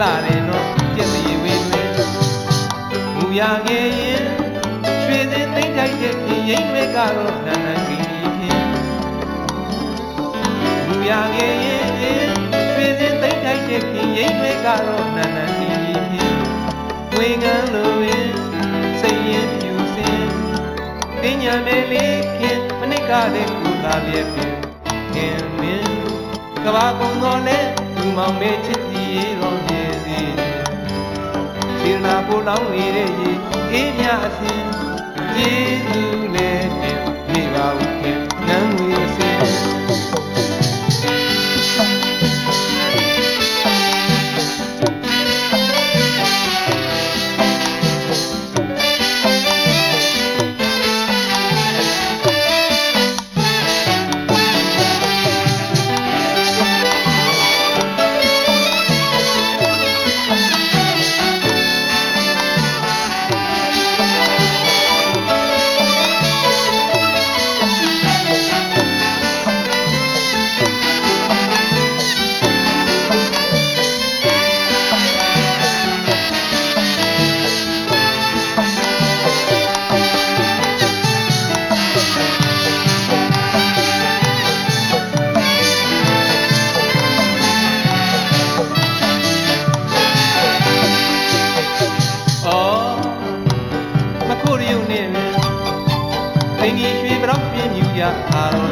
လာတယ်နော်ကျက်စီဝင်းတွင်မူရခဲ့ရင်ရွှေစင်သိမ့်တိုက်တဲ့ပြင်ရိမ့်မဲ့ကတော့နန္ဒကီဖြင့်မူရခဲ့ရင်ရွှေစင်သိမ့်တိုက်တဲ့ပြင်ရိမ့်မဲ့ကတော့နန္ဒကီဖြင့်ဝေငန်းလိုရင်စိတ်ရင်ဖြူစင်ပညာမဲ့လေးခင်မနစ်ကတဲ့ကုသလျက်ဖြင့်ခင်မင်းကဘာကုံတော်လဲသူမောင်မေချစ်စီတော်မြေစီစေနာပူ လောင်းနေတဲ့ရေအေးမြအစင်ကျေးဇူး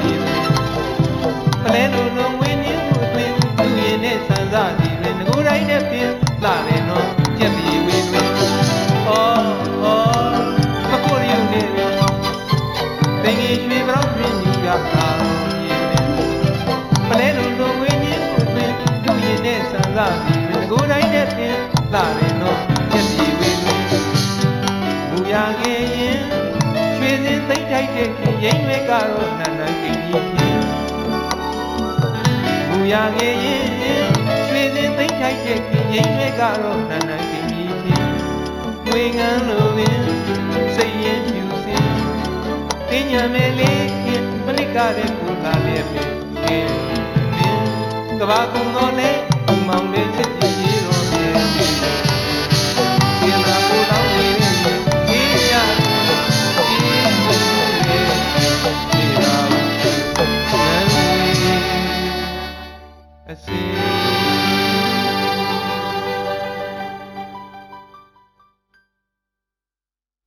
အာရောရည်ပလဲလိုလိုဝင်းနေမှုအတွင်သူရင်နဲ့ဆန်းစားစီတွင်ငကိုယ်တိုင်းနဲ့ပင်လာတယ်နော်ကြက်ပြီးဝင်းတွင်အော်အော်မခုရယူနေပြီသင်ကြီးရွှေပြောက်ပြင်းမြူရအာရောရည်ပလဲလိုလိုဝင်းနေမှုအတွင်သူရင်နဲ့ဆန်းစားစီတွင်ငကိုယ်တိုင်းနဲ့ပင်လာတယ်နော်ကြက်ပြီးဝင်းတွင်မူရခဲ့ရင် ရွှေစင်သိမ့်တိုက်တဲ့ခင်ရိမ့်မဲကတော့နန္ဒကိန်းကြီးဖြင့်မူရခဲ့ရင်ရွှေစင်သိမ့်တိုက်တဲ့ခင်ရိမ့်မဲကတော့နန္ဒကိန်းကြီးဖြင့်ဝေငန်းလိုပင်စိတ်ရင်ဖြူစင်ပညာမဲ့လေးခင်မနစ်ကတဲ့ကိုလာလေပင်ခင်ပင်ကဘာကုံတော်လဲဒီမောင်လေးချစ်ကြည်